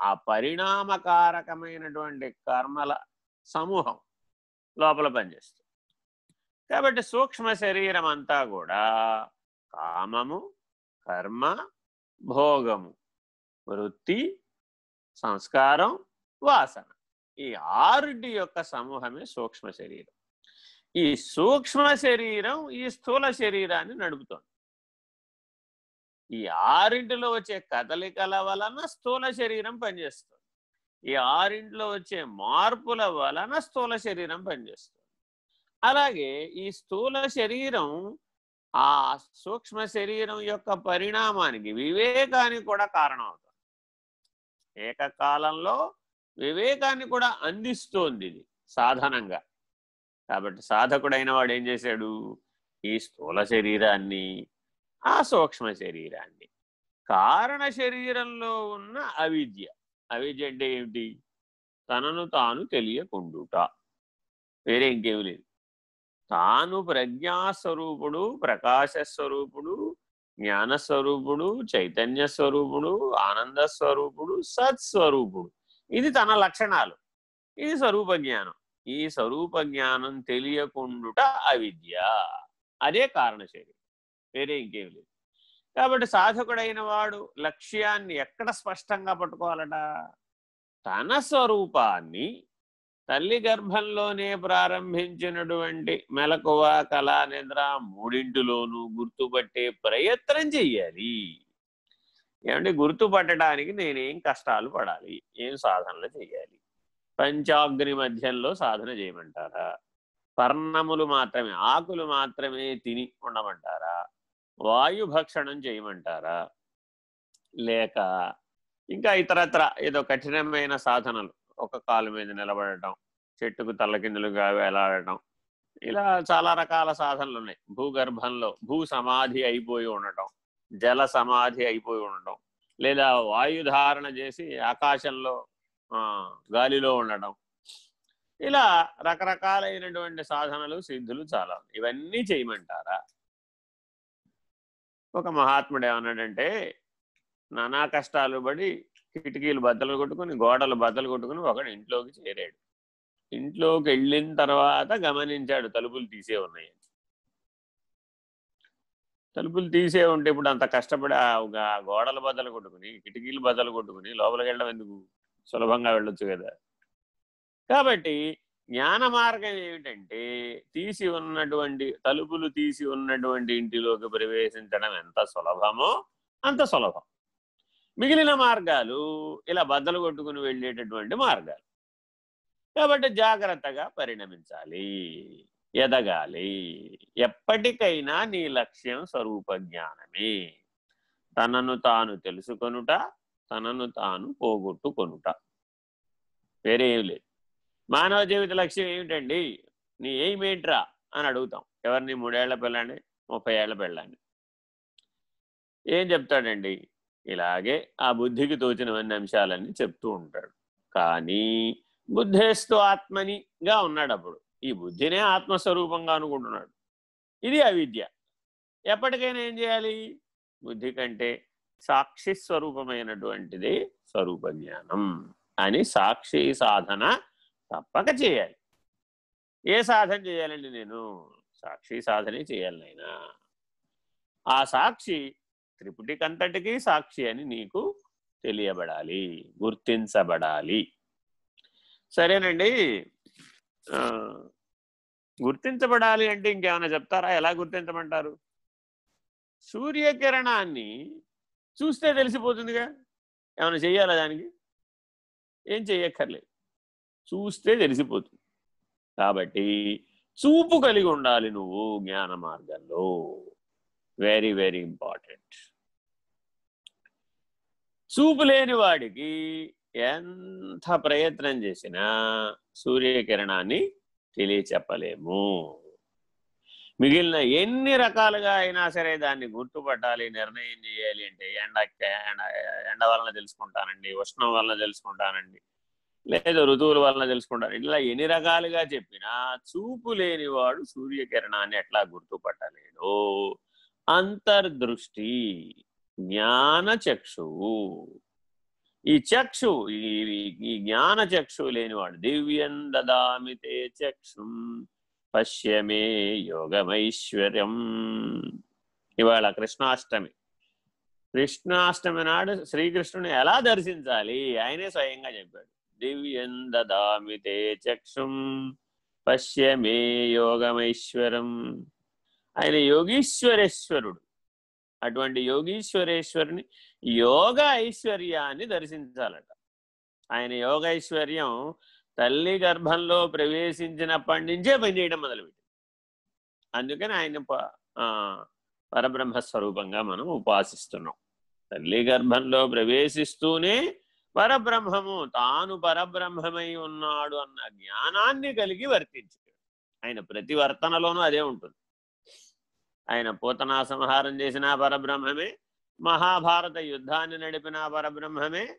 ఆ పరిణామకారకమైనటువంటి కర్మల సమూహం లోపల పనిచేస్తుంది. కాబట్టి సూక్ష్మ శరీరం అంతా కూడా కామము కర్మ భోగము వృత్తి సంస్కారం వాసన ఈ ఆరుటి యొక్క సమూహమే సూక్ష్మ శరీరం. ఈ సూక్ష్మ శరీరం ఈ స్థూల శరీరాన్ని నడుపుతోంది. ఈ ఆరింటిలో వచ్చే కదలికల వలన స్థూల శరీరం పనిచేస్తుంది. ఈ ఆరింటిలో వచ్చే మార్పుల వలన స్థూల శరీరం పనిచేస్తుంది. అలాగే ఈ స్థూల శరీరం ఆ సూక్ష్మ శరీరం యొక్క పరిణామానికి వివేకానికి కూడా కారణం అవుతుంది ఏకకాలంలో వివేకాన్ని కూడా అందిస్తోంది ఇది సాధనంగా. కాబట్టి సాధకుడైన వాడు ఏం చేశాడు? ఈ స్థూల శరీరాన్ని ఆ సూక్ష్మ శరీరాన్ని. కారణ శరీరంలో ఉన్న అవిద్య. అవిద్య అంటే ఏమిటి? తనను తాను తెలియకుండుట. వేరే ఇంకేమి లేదు. తాను ప్రజ్ఞాస్వరూపుడు ప్రకాశస్వరూపుడు జ్ఞానస్వరూపుడు చైతన్య స్వరూపుడు ఆనంద స్వరూపుడు సత్స్వరూపుడు. ఇది తన లక్షణాలు. ఇది స్వరూప జ్ఞానం. ఈ స్వరూప జ్ఞానం తెలియకుండుట అవిద్య. అదే కారణ శరీరం. వేరే ఇంకేం లేదు. కాబట్టి సాధకుడైన వాడు లక్ష్యాన్ని ఎక్కడ స్పష్టంగా పట్టుకోవాలట? తన స్వరూపాన్ని తల్లి గర్భంలోనే ప్రారంభించినటువంటి మెలకువ కళ నిద్ర మూడింటిలోనూ గుర్తుపట్టే ప్రయత్నం చెయ్యాలి. ఏమంటే గుర్తుపట్టడానికి నేనేం కష్టాలు పడాలి ఏం సాధనలు చేయాలి పంచాగ్ని మధ్యంలో సాధన చేయమంటారా? పర్ణములు మాత్రమే ఆకులు మాత్రమే తిని ఉండమంటారా? వాయు భక్షణం చేయమంటారా? లేక ఇంకా ఇతరత్ర ఏదో కఠినమైన సాధనలు ఒక కాలు మీద నిలబడటం చెట్టుకు తల్లకిందులుగా వేలాడటం ఇలా చాలా రకాల సాధనలు ఉన్నాయి. భూగర్భంలో భూ సమాధి అయిపోయి ఉండటం జల సమాధి అయిపోయి ఉండటం లేదా వాయుధారణ చేసి ఆకాశంలో గాలిలో ఉండటం. ఇలా రకరకాలైనటువంటి సాధనలు సిద్ధులు చాలా ఇవన్నీ చేయమంటారా? ఒక మహాత్ముడు ఏమన్నాడంటే నానా కష్టాలు పడి కిటికీలు బద్దలు కొట్టుకుని గోడలు బద్దలు కొట్టుకుని ఒకడు ఇంట్లోకి చేరాడు. ఇంట్లోకి వెళ్ళిన తర్వాత గమనించాడు తలుపులు తీసే ఉన్నాయి. తలుపులు తీసే ఉంటే ఇప్పుడు అంత కష్టపడి ఆ గోడలు బద్దలు కొట్టుకుని కిటికీలు బద్దలు కొట్టుకుని లోపలికి వెళ్ళడం ఎందుకు? సులభంగా వెళ్ళొచ్చు కదా. కాబట్టి జ్ఞాన మార్గం ఏమిటంటే తీసి ఉన్నటువంటి తలుపులు తీసి ఉన్నటువంటి ఇంటిలోకి ప్రవేశించడం ఎంత సులభమో అంత సులభం. మిగిలిన మార్గాలు ఇలా బద్దలు కొట్టుకుని వెళ్ళేటటువంటి మార్గాలు. కాబట్టి జాగ్రత్తగా పరిణమించాలి ఎదగాలి. ఎప్పటికైనా నీ లక్ష్యం స్వరూప జ్ఞానమే. తనను తాను తెలుసుకొనుట తనను తాను పోగొట్టుకొనుట. వేరేం లేదు. మానవ జీవిత లక్ష్యం ఏమిటండి? నీ ఏమేంట్రా అని అడుగుతాం. ఎవరిని మూడేళ్ళ పిల్లని ముప్పై ఏళ్ళ పిల్లని ఏం చెప్తాడండి? ఇలాగే ఆ బుద్ధికి తోచినవన్నీ అంశాలన్నీ చెప్తూ ఉంటాడు. కానీ బుద్ధేస్తు ఆత్మనిగా ఉన్నాడు అప్పుడు ఈ బుద్ధినే ఆత్మస్వరూపంగా అనుకుంటున్నాడు. ఇది అవిద్య. ఎప్పటికైనా ఏం చేయాలి? బుద్ధి కంటే సాక్షి స్వరూపమైనటువంటిది స్వరూప జ్ఞానం అని సాక్షి సాధన తప్పక చేయాలి. ఏ సాధన చేయాలండి నేను? సాక్షి సాధనే చేయాలి నైనా ఆ సాక్షి త్రిపుటికంతటికీ సాక్షి అని నీకు తెలియబడాలి గుర్తించబడాలి. సరేనండి. గుర్తించబడాలి అంటే ఇంకేమైనా చెప్తారా? ఎలా గుర్తించమంటారు? సూర్యకిరణాన్ని చూస్తే తెలిసిపోతుందిగా? ఏమైనా చెయ్యాలా దానికి? ఏం చెయ్యక్కర్లేదు. చూస్తే తెలిసిపోతుంది. కాబట్టి చూపు కలిగి ఉండాలి నువ్వు జ్ఞాన మార్గంలో. వెరీ వెరీ ఇంపార్టెంట్ చూపు లేని వాడికి ఎంత ప్రయత్నం చేసినా సూర్యకిరణాన్ని తెలియచెప్పలేము. మిగిలిన ఎన్ని రకాలుగా అయినా సరే దాన్ని గుర్తుపట్టాలి నిర్ణయం చేయాలి అంటే ఎండ ఎండ ఎండ వలన తెలుసుకుంటానండి ఉష్ణం వలన తెలుసుకుంటానండి. లేదా ఋతువుల వలన తెలుసుకుంటారు. ఇట్లా ఎన్ని రకాలుగా చెప్పినా చూపు లేనివాడు సూర్యకిరణాన్ని ఎట్లా గుర్తుపట్టలేడు అంతర్దృష్టి జ్ఞాన చక్షువు ఈ చక్షు ఈ జ్ఞాన చక్షు లేనివాడు దివ్యం దదామి చక్షు పశ్యమే యోగమైశ్వర్యం. ఇవాళ కృష్ణాష్టమి. కృష్ణాష్టమి నాడు శ్రీకృష్ణుని ఎలా దర్శించాలి? ఆయనే స్వయంగా చెప్పాడు. దివ్యం దదామి తే చక్షుం పశ్యమే యోగమైశ్వరం ఆయన యోగీశ్వరేశ్వరుడు. అటువంటి యోగీశ్వరేశ్వరుని యోగ ఐశ్వర్యాన్ని దర్శించాలట. ఆయన యోగ ఐశ్వర్యం తల్లి గర్భంలో ప్రవేశించినప్పటి నుంచే పనిచేయడం మొదలుపెట్టింది. అందుకని ఆయన పరబ్రహ్మ స్వరూపంగా మనం ఉపాసిస్తున్నాం. తల్లి గర్భంలో ప్రవేశిస్తూనే పరబ్రహ్మము తాను పరబ్రహ్మమై ఉన్నాడు అన్న జ్ఞానాన్ని కలిగి వర్తించాడు. ఆయన ప్రతి వర్తనలోనూ అదే ఉంటుంది. ఆయన పూతనా సంహారం చేసిన పరబ్రహ్మమే మహాభారత యుద్ధాన్ని నడిపిన పరబ్రహ్మమే